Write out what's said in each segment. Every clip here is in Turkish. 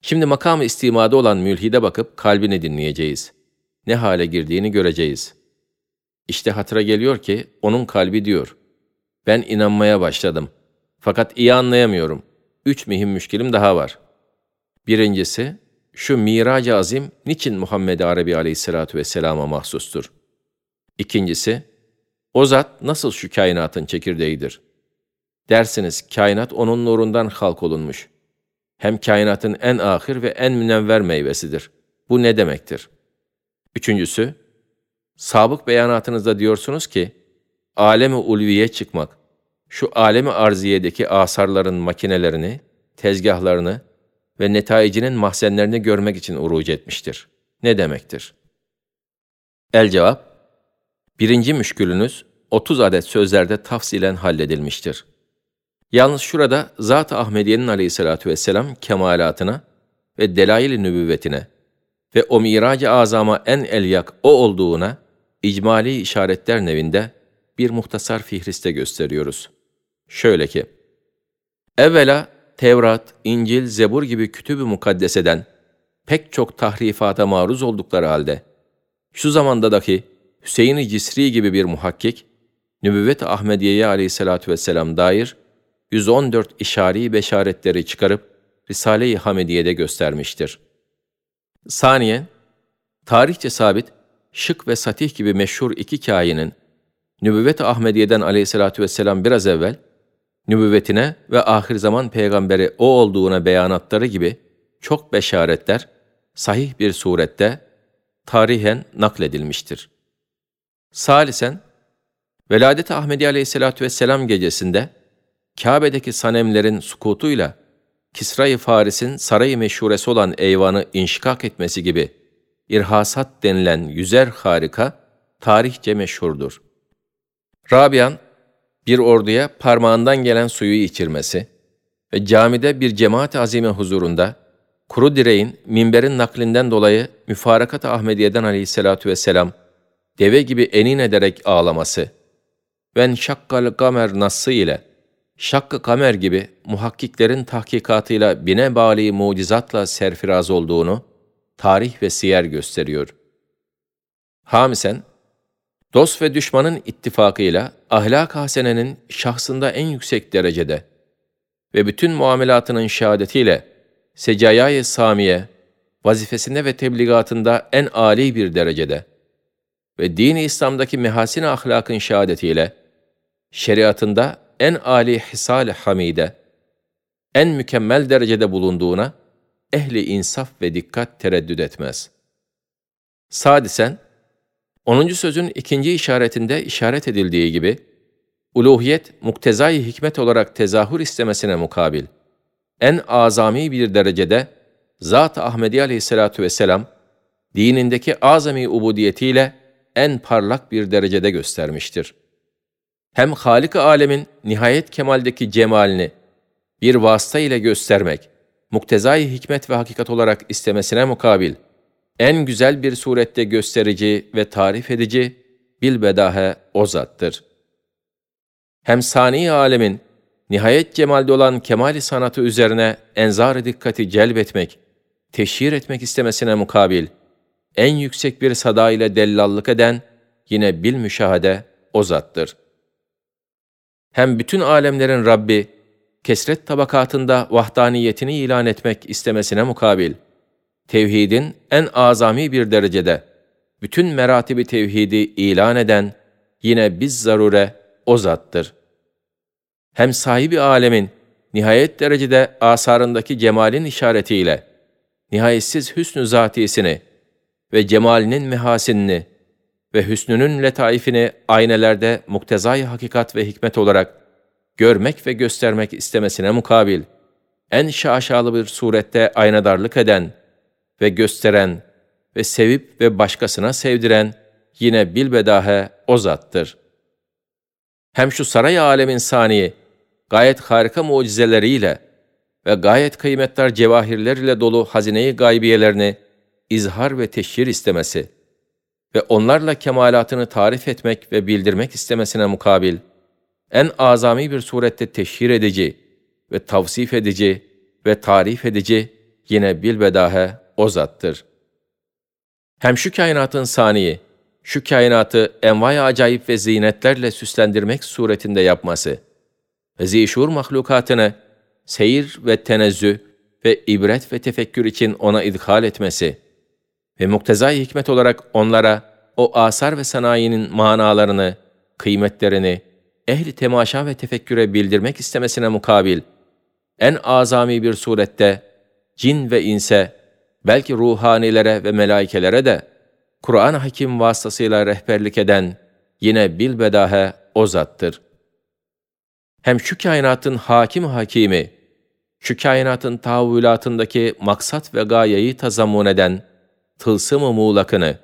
Şimdi makamı istimada olan mülhide bakıp kalbini dinleyeceğiz. Ne hale girdiğini göreceğiz. İşte hatıra geliyor ki onun kalbi diyor. Ben inanmaya başladım. Fakat iyi anlayamıyorum. Üç mühim müşkilim daha var. Birincisi, şu mirac azim niçin Muhammed Arabi aleyhissalatu vesselama mahsustur? İkincisi, o zat nasıl şu kainatın çekirdeğidir? Dersiniz, kainat onun nurundan halk olunmuş. Hem kainatın en ahir ve en münevver meyvesidir. Bu ne demektir? Üçüncüsü, sabık beyanatınızda diyorsunuz ki, alemi ulviye çıkmak, şu alemi arziyedeki asarların makinelerini, tezgahlarını ve netaicinin mahzenlerini görmek için uruc etmiştir. Ne demektir? El cevap, birinci müşkülünüz 30 adet sözlerde tafsilen halledilmiştir. Yalnız şurada Zat-ı Ahmediye'nin aleyhissalatu vesselam kemalatına ve delail-i nübüvvetine ve o mirac-ı azama en elyak o olduğuna icmali işaretler nevinde bir muhtasar fihriste gösteriyoruz. Şöyle ki, evvela Tevrat, İncil, Zebur gibi kütüb-ü mukaddeseden pek çok tahrifata maruz oldukları halde, şu zamanda dahi Hüseyin-i Cisri gibi bir muhakkik, Nübüvvet-i Ahmediye'ye aleyhissalatü vesselam dair 114 işari beşaretleri çıkarıp Risale-i Hamediye'de göstermiştir. Saniyen, tarihçe sabit, Şık ve Satih gibi meşhur iki kainin, Nübüvvet-i Ahmediye'den aleyhissalatü vesselam biraz evvel, nübüvvetine ve ahir zaman peygamberi o olduğuna beyanatları gibi çok beşaretler sahih bir surette tarihen nakledilmiştir. Salisen, Veladet-i Ahmedi aleyhissalatü vesselam gecesinde Kabe'deki sanemlerin sukutuyla Kisra-i Faris'in sarayı meşhuresi olan eyvanı inşikak etmesi gibi irhasat denilen yüzer harika tarihçe meşhurdur. Rabian, bir orduya parmağından gelen suyu içirmesi ve camide bir cemaat-i azime huzurunda kuru direğin, minberin naklinden dolayı müfarakat-ı Ahmediye'den aleyhissalatu vesselam deve gibi enin ederek ağlaması ve şakkal kamer nassı ile şakkı kamer gibi muhakkiklerin tahkikatıyla bine bali mucizatla serfiraz olduğunu tarih ve siyer gösteriyor. Hamisen, dost ve düşmanın ittifakıyla ahlak hasenenin şahsında en yüksek derecede ve bütün muamelatının şehadetiyle secayay Samiye, vazifesinde ve tebligatında en âli bir derecede ve din-i İslam'daki mehasin ahlakın şehadetiyle şeriatında en âli hisal-i hamide, en mükemmel derecede bulunduğuna ehli insaf ve dikkat tereddüt etmez. Sadisen, 10. sözün ikinci işaretinde işaret edildiği gibi, uluhiyet muktezai hikmet olarak tezahür istemesine mukabil, en azami bir derecede Zat-ı Ahmedi aleyhissalatu vesselam, dinindeki azami ubudiyetiyle en parlak bir derecede göstermiştir. Hem Halik-i Alemin nihayet kemaldeki cemalini bir vasıta ile göstermek, muktezai hikmet ve hakikat olarak istemesine mukabil, en güzel bir surette gösterici ve tarif edici bilbedahe o zattır. Hem sani alemin nihayet cemalde olan kemali sanatı üzerine enzar dikkati celbetmek, teşhir etmek istemesine mukabil, en yüksek bir sada ile dellallık eden yine bil müşahede o zattır. Hem bütün alemlerin Rabbi, kesret tabakatında vahdaniyetini ilan etmek istemesine mukabil, tevhidin en azami bir derecede, bütün meratibi tevhidi ilan eden, yine biz zarure o zattır. Hem sahibi alemin, nihayet derecede asarındaki cemalin işaretiyle, nihayetsiz hüsnü zatisini ve cemalinin mehasinini ve hüsnünün letaifini aynelerde muktezai hakikat ve hikmet olarak görmek ve göstermek istemesine mukabil, en şaşalı bir surette aynadarlık eden ve gösteren ve sevip ve başkasına sevdiren yine bilbedahe o zattır. Hem şu saray alemin saniye, gayet harika mucizeleriyle ve gayet kıymetli cevahirler ile dolu hazineyi gaybiyelerini izhar ve teşhir istemesi ve onlarla kemalatını tarif etmek ve bildirmek istemesine mukabil, en azami bir surette teşhir edici ve tavsif edici ve tarif edici yine bilbedahe o zattır. Hem şu kainatın saniyi, şu kainatı envai acayip ve zinetlerle süslendirmek suretinde yapması ve zişur mahlukatını seyir ve tenezzü ve ibret ve tefekkür için ona idhal etmesi ve muktezai hikmet olarak onlara o asar ve sanayinin manalarını, kıymetlerini, ehli temaşa ve tefekküre bildirmek istemesine mukabil, en azami bir surette cin ve inse, belki ruhanilere ve melaikelere de Kur'an hakim vasıtasıyla rehberlik eden yine bilbedahe o zattır. Hem şu kainatın hakim hakimi, şu kainatın tahavvülatındaki maksat ve gayeyi tazammun eden tılsım-ı muğlakını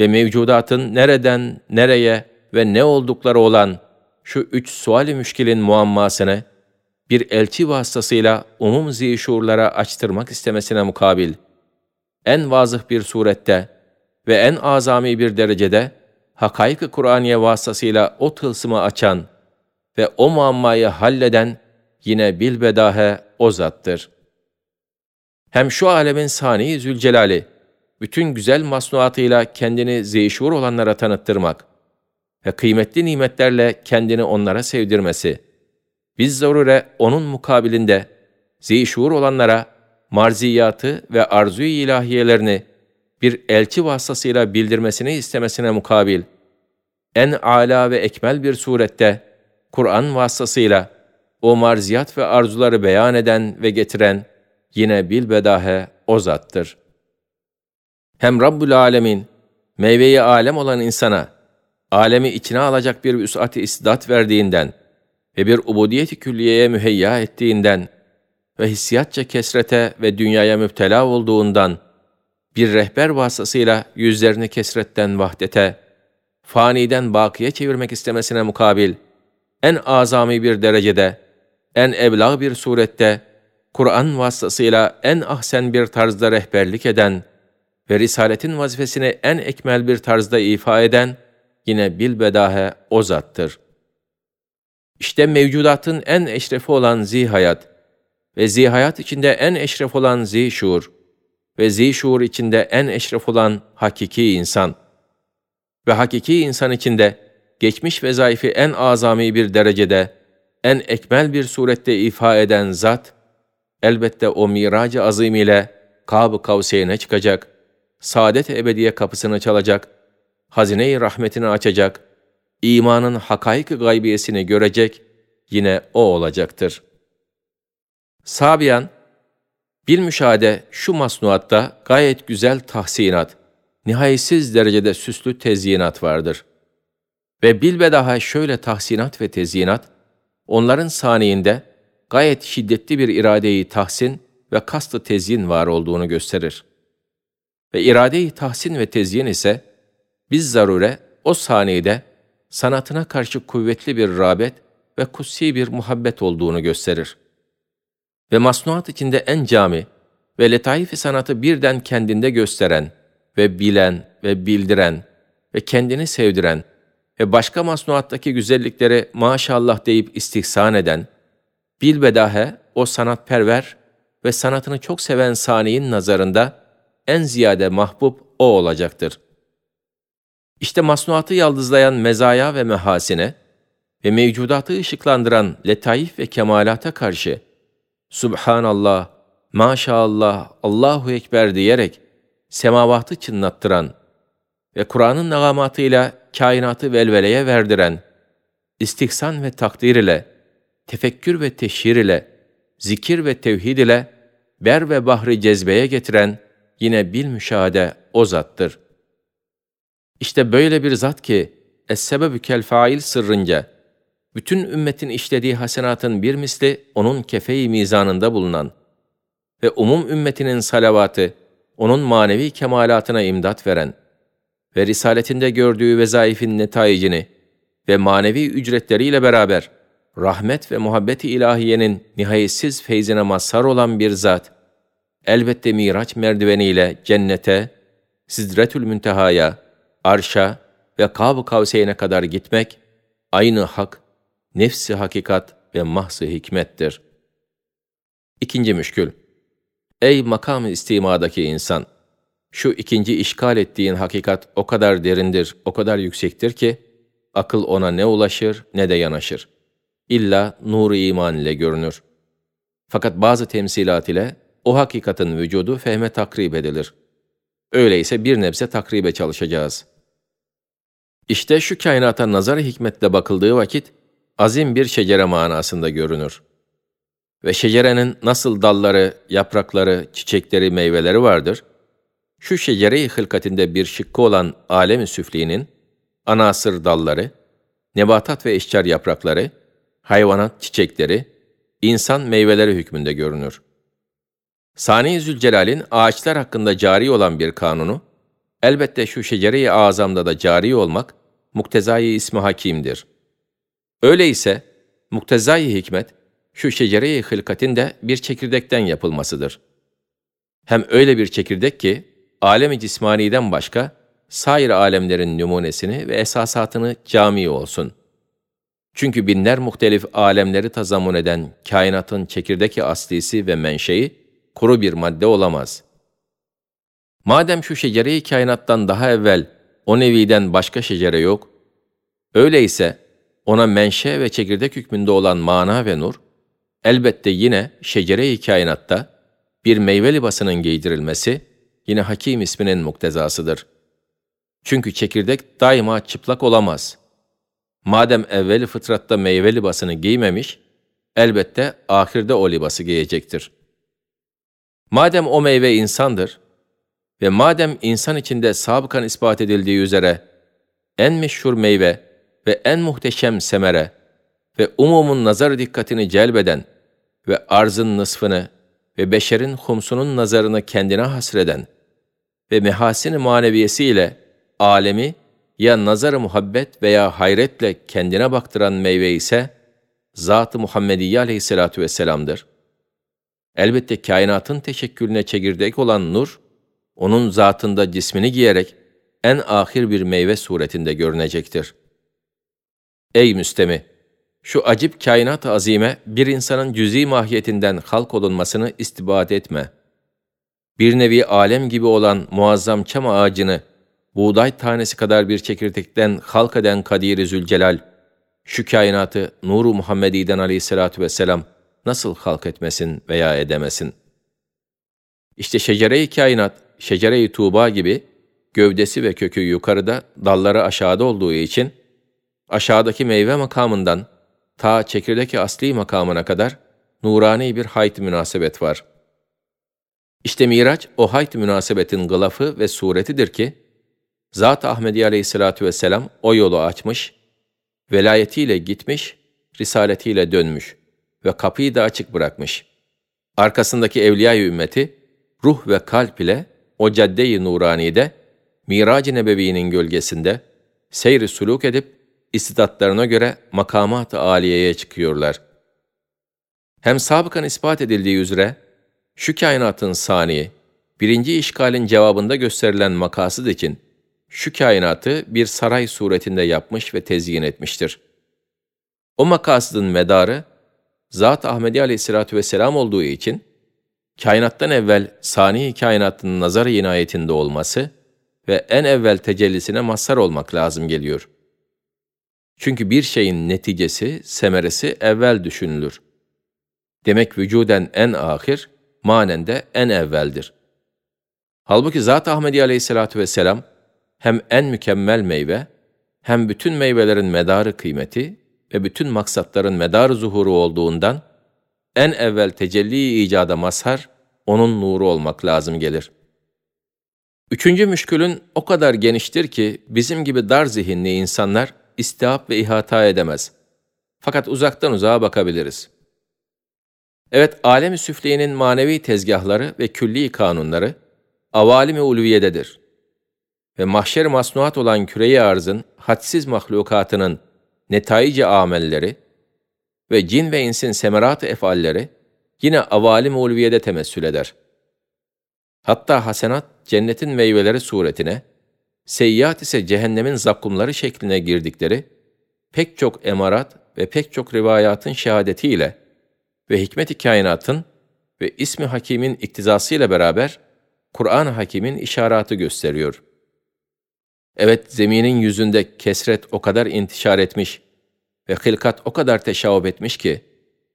ve mevcudatın nereden, nereye ve ne oldukları olan şu üç sual-i müşkilin muammasını bir elçi vasıtasıyla umum zişurlara açtırmak istemesine mukabil, en vazıh bir surette ve en azami bir derecede hakaik-ı Kur'aniye vasıtasıyla o tılsımı açan ve o muammayı halleden yine bilbedahe o zattır. Hem şu alemin sani Zülcelal'i, bütün güzel masnuatıyla kendini zeyşur olanlara tanıttırmak ve kıymetli nimetlerle kendini onlara sevdirmesi, biz zarure onun mukabilinde zeyşur olanlara marziyatı ve arzu ilahiyelerini bir elçi vasıtasıyla bildirmesini istemesine mukabil, en âlâ ve ekmel bir surette Kur'an vasıtasıyla o marziyat ve arzuları beyan eden ve getiren yine bilbedahe o zattır. Hem Rabbül Alemin, meyveyi alem olan insana, alemi içine alacak bir vüs'at-ı istidat verdiğinden ve bir ubudiyeti külliyeye müheyya ettiğinden ve hissiyatça kesrete ve dünyaya müptela olduğundan, bir rehber vasıtasıyla yüzlerini kesretten vahdete, faniden bakiye çevirmek istemesine mukabil, en azami bir derecede, en eblag bir surette, Kur'an vasıtasıyla en ahsen bir tarzda rehberlik eden ve Risaletin vazifesini en ekmel bir tarzda ifa eden, yine bilbedahe o zattır. İşte mevcudatın en eşrefi olan zihayat ve zihayat içinde en eşref olan zişur ve zişur içinde en eşref olan hakiki insan ve hakiki insan içinde geçmiş vezaifi en azami bir derecede, en ekmel bir surette ifa eden zat, elbette o mirac-ı azim ile Kab-ı Kavseyn'e çıkacak, saadet ebediye kapısını çalacak, hazine-i rahmetini açacak, imanın hakaik gaybiyesini görecek, yine o olacaktır. Sabiyan, bil müşahede şu masnuatta gayet güzel tahsinat, nihayetsiz derecede süslü tezyinat vardır. Ve bilbedaha şöyle tahsinat ve tezyinat, onların saniinde gayet şiddetli bir iradeyi tahsin ve kastı tezyin var olduğunu gösterir. Ve iradeyi tahsin ve tezyin ise, biz zarure o saniyede sanatına karşı kuvvetli bir rağbet ve kutsi bir muhabbet olduğunu gösterir. Ve masnuat içinde en cami ve letaif sanatı birden kendinde gösteren ve bilen ve bildiren ve kendini sevdiren ve başka masnuattaki güzellikleri maşallah deyip istihsan eden, bilbedahe o sanatperver ve sanatını çok seven saniyin nazarında en ziyade mahbub o olacaktır. İşte masnuatı yaldızlayan mezaya ve mehasine ve mevcudatı ışıklandıran letaif ve kemalata karşı Subhanallah, Maşallah, Allahu Ekber diyerek semavatı çınlattıran ve Kur'an'ın nagamatıyla kainatı velveleye verdiren, istihsan ve takdir ile, tefekkür ve teşhir ile, zikir ve tevhid ile, ber ve bahri cezbeye getiren yine bil müşahede o zattır. İşte böyle bir zat ki, es-sebebü kel fail sırrınca, bütün ümmetin işlediği hasenatın bir misli onun kefe-i mizanında bulunan ve umum ümmetinin salavatı, onun manevi kemalatına imdat veren, ve risaletinde gördüğü vezaifin netayicini ve manevi ücretleriyle beraber rahmet ve muhabbeti ilahiyenin nihayetsiz feyzine mazhar olan bir zat, elbette Miraç merdiveniyle cennete, Sidretül Münteha'ya, arşa ve Kab-ı Kavseyn'e kadar gitmek, aynı hak, nefsi hakikat ve mahsı hikmettir. İkinci müşkül. Ey makam-ı istimadaki insan! Şu ikinci işgal ettiğin hakikat o kadar derindir, o kadar yüksektir ki, akıl ona ne ulaşır ne de yanaşır. İlla nuru iman ile görünür. Fakat bazı temsilat ile o hakikatin vücudu fehme takrib edilir. Öyleyse bir nebze takribe çalışacağız. İşte şu kainata nazar hikmetle bakıldığı vakit, azim bir şecere manasında görünür. Ve şecerenin nasıl dalları, yaprakları, çiçekleri, meyveleri vardır, şu şecere-i hılkatinde bir şıkkı olan alem-i süfliğinin, anasır dalları, nebatat ve eşcar yaprakları, hayvanat çiçekleri, insan meyveleri hükmünde görünür. Sani Zülcelal'in ağaçlar hakkında cari olan bir kanunu, elbette şu şecere-i azamda da cari olmak, muktezai ismi hakimdir. Öyleyse, muktezai hikmet, şu şecere-i hılkatin de bir çekirdekten yapılmasıdır. Hem öyle bir çekirdek ki, alemi cismaniden başka, sair alemlerin numunesini ve esasatını cami olsun. Çünkü binler muhtelif alemleri tazammun eden kainatın çekirdeki aslisi ve menşei, kuru bir madde olamaz. Madem şu şecere-i kainattan daha evvel o neviden başka şecere yok, öyleyse ona menşe ve çekirdek hükmünde olan mana ve nur, elbette yine şecere-i kainatta bir meyve libasının giydirilmesi, yine Hakim isminin muktezasıdır. Çünkü çekirdek daima çıplak olamaz. Madem evveli fıtratta meyve libasını giymemiş, elbette ahirde o libası giyecektir. Madem o meyve insandır ve madem insan içinde sabıkan ispat edildiği üzere en meşhur meyve ve en muhteşem semere ve umumun nazar dikkatini celbeden ve arzın nısfını ve beşerin humsunun nazarını kendine hasreden ve mehasin-i maneviyesiyle alemi ya nazar-ı muhabbet veya hayretle kendine baktıran meyve ise Zat-ı Muhammediye aleyhissalatu vesselam'dır. Elbette kainatın teşekkülüne çekirdek olan nur, onun zatında cismini giyerek en ahir bir meyve suretinde görünecektir. Ey müstemi! Şu acip kainat azime bir insanın cüz'i mahiyetinden halk olunmasını istibat etme. Bir nevi alem gibi olan muazzam çam ağacını, buğday tanesi kadar bir çekirdekten halk eden Kadir-i Zülcelal, şu kainatı Nur-u Muhammedi'den aleyhissalatu vesselam nasıl halk etmesin veya edemesin? İşte şecere-i kainat, şecere-i tuğba gibi gövdesi ve kökü yukarıda, dalları aşağıda olduğu için, aşağıdaki meyve makamından ta çekirdek asli makamına kadar nurani bir hayt münasebet var. İşte Miraç o hayt münasebetin gılafı ve suretidir ki, Zat-ı Ahmedi aleyhissalatu vesselam o yolu açmış, velayetiyle gitmiş, risaletiyle dönmüş ve kapıyı da açık bırakmış. Arkasındaki evliya ümmeti, ruh ve kalp ile o cadde-i nuranide, Mirac-ı Nebevi'nin gölgesinde seyri suluk edip istidatlarına göre makamat-ı aliyeye çıkıyorlar. Hem sabıkan ispat edildiği üzere, şu kainatın saniye, birinci işgalin cevabında gösterilen makasıd için, şu kainatı bir saray suretinde yapmış ve tezyin etmiştir. O makasıdın medarı, Zat Ahmedi Aleyhisselatü Vesselam olduğu için, kainattan evvel sani kainatın nazar-ı inayetinde olması ve en evvel tecellisine mazhar olmak lazım geliyor.'' Çünkü bir şeyin neticesi, semeresi evvel düşünülür. Demek vücuden en ahir, manen de en evveldir. Halbuki Zat Ahmedi aleyhissalatu vesselam hem en mükemmel meyve, hem bütün meyvelerin medarı kıymeti ve bütün maksatların medarı zuhuru olduğundan, en evvel tecelli icada mazhar, onun nuru olmak lazım gelir. Üçüncü müşkülün o kadar geniştir ki, bizim gibi dar zihinli insanlar, istihap ve ihata edemez. Fakat uzaktan uzağa bakabiliriz. Evet, alem-i süfliyenin manevi tezgahları ve külli kanunları, avalim-i ulviyededir. Ve mahşer masnuat olan küre-i arzın, hadsiz mahlukatının netaici amelleri ve cin ve insin semerat-ı efalleri, yine avalim-i ulviyede temessül eder. Hatta hasenat, cennetin meyveleri suretine, Seyyiat ise cehennemin zakkumları şekline girdikleri pek çok emarat ve pek çok rivayatın şehadetiyle ve hikmet-i kainatın ve ismi Hakim'in iktizasıyla beraber Kur'an-ı Hakim'in işaratı gösteriyor. Evet, zeminin yüzünde kesret o kadar intişar etmiş ve hılkat o kadar teşavüp etmiş ki,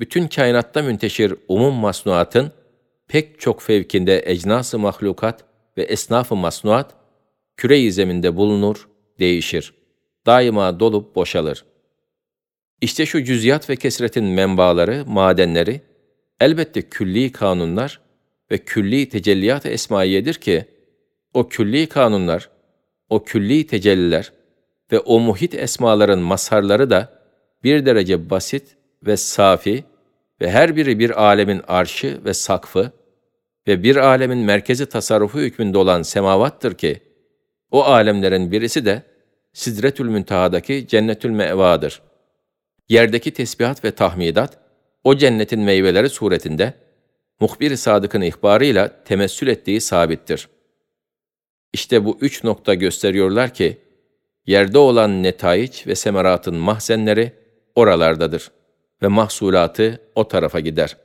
bütün kainatta münteşir umum masnuatın pek çok fevkinde ecnas-ı mahlukat ve esnaf-ı masnuat, küre-i zeminde bulunur, değişir. Daima dolup boşalır. İşte şu cüziyat ve kesretin menbaları, madenleri, elbette külli kanunlar ve külli tecelliyat-ı esmaiyedir ki, o külli kanunlar, o külli tecelliler ve o muhit esmaların mazharları da bir derece basit ve safi ve her biri bir alemin arşı ve sakfı ve bir alemin merkezi tasarrufu hükmünde olan semavattır ki, o alemlerin birisi de Sidretül Münteha'daki Cennetül Mevadır. Yerdeki tesbihat ve tahmidat, o cennetin meyveleri suretinde, muhbir-i sadıkın ihbarıyla temessül ettiği sabittir. İşte bu üç nokta gösteriyorlar ki, yerde olan netaiç ve semeratın mahzenleri oralardadır ve mahsulatı o tarafa gider.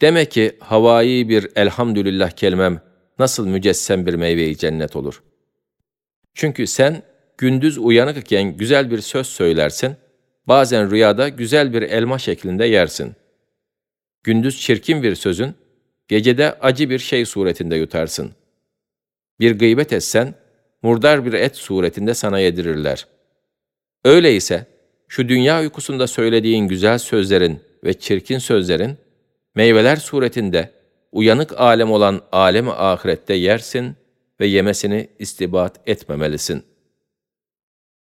Demek ki havai bir elhamdülillah kelimem nasıl mücessem bir meyve-i cennet olur. Çünkü sen gündüz uyanık iken güzel bir söz söylersin, bazen rüyada güzel bir elma şeklinde yersin. Gündüz çirkin bir sözün, gecede acı bir şey suretinde yutarsın. Bir gıybet etsen, murdar bir et suretinde sana yedirirler. Öyleyse, şu dünya uykusunda söylediğin güzel sözlerin ve çirkin sözlerin, meyveler suretinde uyanık alem olan alem ahirette yersin ve yemesini istibat etmemelisin.''